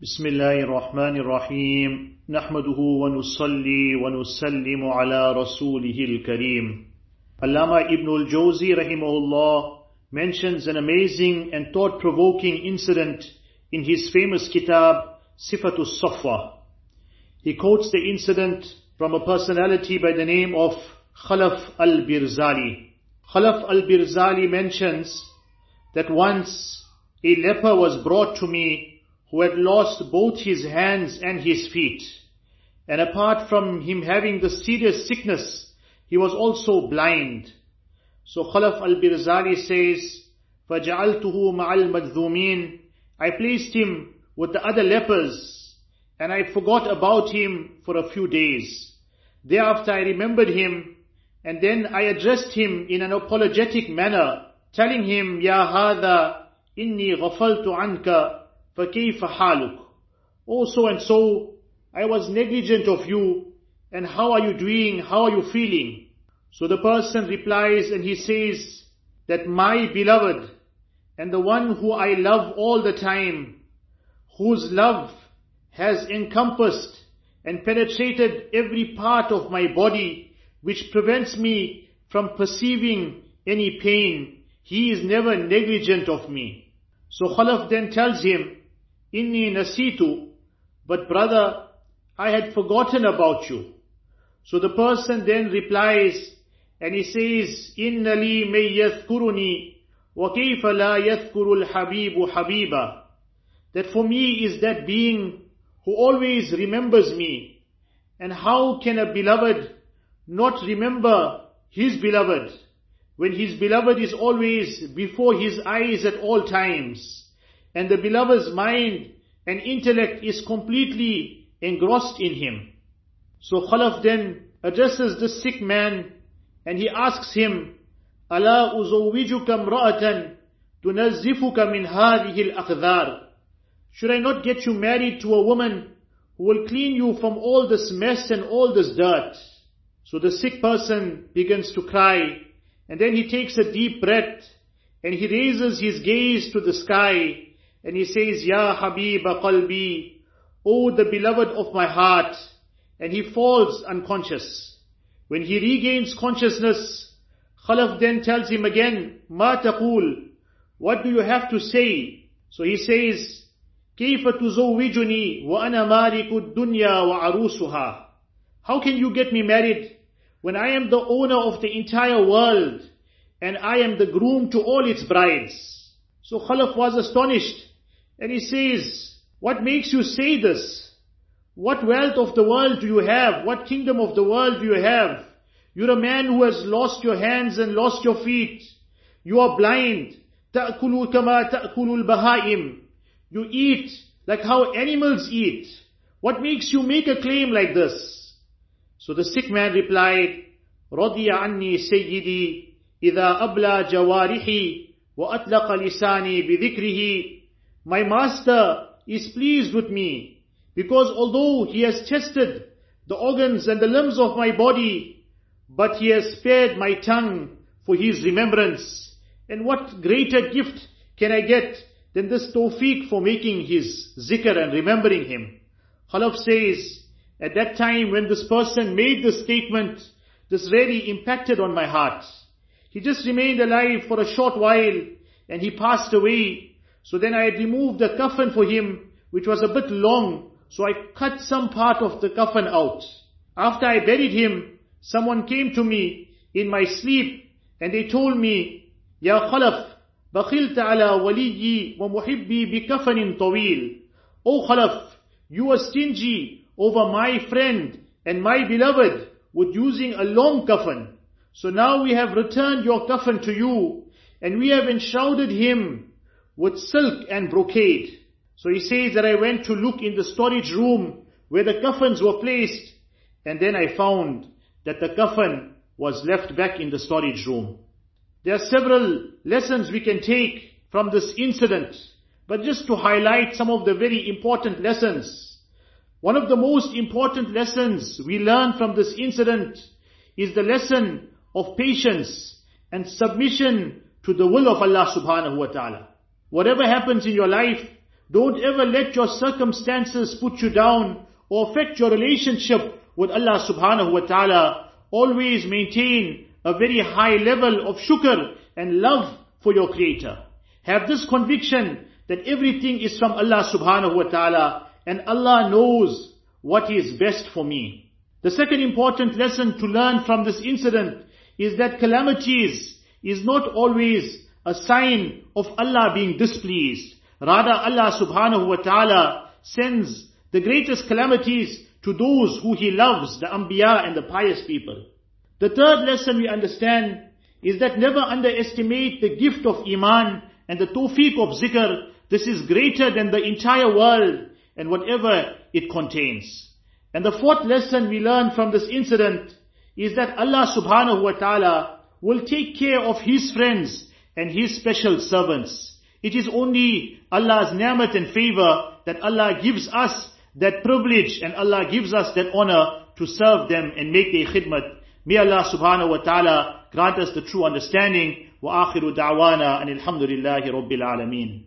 بسم الله الرحمن الرحيم نحمده ونصلي ونسلم على رسوله الكريم Allama Ibn al-Jawzi rahimahullah mentions an amazing and thought-provoking incident in his famous kitab Sifatul Safwa. He quotes the incident from a personality by the name of Khalaf al-Birzali. Khalaf al-Birzali mentions that once a leper was brought to me who had lost both his hands and his feet. And apart from him having the serious sickness, he was also blind. So Khalaf al-Birzali says, فَجَعَلْتُهُ مَعَ الْمَجْذُومِينَ I placed him with the other lepers, and I forgot about him for a few days. Thereafter I remembered him, and then I addressed him in an apologetic manner, telling him, Ya hada, inni ghafaltu anka, فَكَيْفَ حَالُكَ Oh so and so, I was negligent of you, and how are you doing, how are you feeling? So the person replies and he says that my beloved and the one who I love all the time, whose love has encompassed and penetrated every part of my body which prevents me from perceiving any pain, he is never negligent of me. So Khalaf then tells him, Inni nasitu, but brother, I had forgotten about you. So the person then replies, and he says, Inna li may yathkuruni, wa kayfa la yathkuru al-habibu habiba. That for me is that being who always remembers me. And how can a beloved not remember his beloved, when his beloved is always before his eyes at all times? and the beloved's mind and intellect is completely engrossed in him. So Khalaf then addresses the sick man and he asks him, ألا أزوجك امرأة تنزفك من هذه الأقذار Should I not get you married to a woman who will clean you from all this mess and all this dirt? So the sick person begins to cry and then he takes a deep breath and he raises his gaze to the sky and he says, Ya Habib qalbi, O the beloved of my heart. And he falls unconscious. When he regains consciousness, Khalaf then tells him again, Ma taqul, what do you have to say? So he says, كيف تزوجني وأنا مالك الدنيا وعروسها How can you get me married when I am the owner of the entire world and I am the groom to all its brides? So Khalaf was astonished and he says, what makes you say this? What wealth of the world do you have? What kingdom of the world do you have? You're a man who has lost your hands and lost your feet. You are blind. تَأْكُلُ كَمَا تَأْكُلُ الْبَهَائِمِ You eat like how animals eat. What makes you make a claim like this? So the sick man replied, رضي عني سيدي إذا أبلى جوارحي وأطلق لساني بذكره my master is pleased with me because although he has tested the organs and the limbs of my body, but he has spared my tongue for his remembrance. And what greater gift can I get than this tawfiq for making his zikr and remembering him? Khalaf says, at that time when this person made this statement, this really impacted on my heart. He just remained alive for a short while and he passed away so then I had removed the coffin for him, which was a bit long, so I cut some part of the coffin out. After I buried him, someone came to me in my sleep and they told me, Ya Khalaf, بخلت على وليي ومحبي بكفن طويل. O Khalaf, you were stingy over my friend and my beloved with using a long coffin. So now we have returned your coffin to you and we have enshrouded him with silk and brocade. So he says that I went to look in the storage room where the coffins were placed and then I found that the coffin was left back in the storage room. There are several lessons we can take from this incident, but just to highlight some of the very important lessons. One of the most important lessons we learn from this incident is the lesson of patience and submission to the will of Allah subhanahu wa ta'ala. Whatever happens in your life, Don't ever let your circumstances put you down or affect your relationship with Allah subhanahu wa ta'ala. Always maintain a very high level of shukr and love for your creator. Have this conviction that everything is from Allah subhanahu wa ta'ala and Allah knows what is best for me. The second important lesson to learn from this incident is that calamities is not always a sign of Allah being displeased. Rather, Allah subhanahu wa ta'ala sends the greatest calamities to those who He loves, the Anbiya and the pious people. The third lesson we understand is that never underestimate the gift of Iman and the tawfiq of zikr. This is greater than the entire world and whatever it contains. And the fourth lesson we learn from this incident is that Allah subhanahu wa ta'ala will take care of His friends and His special servants. It is only Allah's ni'mat and favor that Allah gives us that privilege and Allah gives us that honor to serve them and make their khidmat. May Allah subhanahu wa ta'ala grant us the true understanding. وآخر دعوانا أن الحمد لله رب العالمين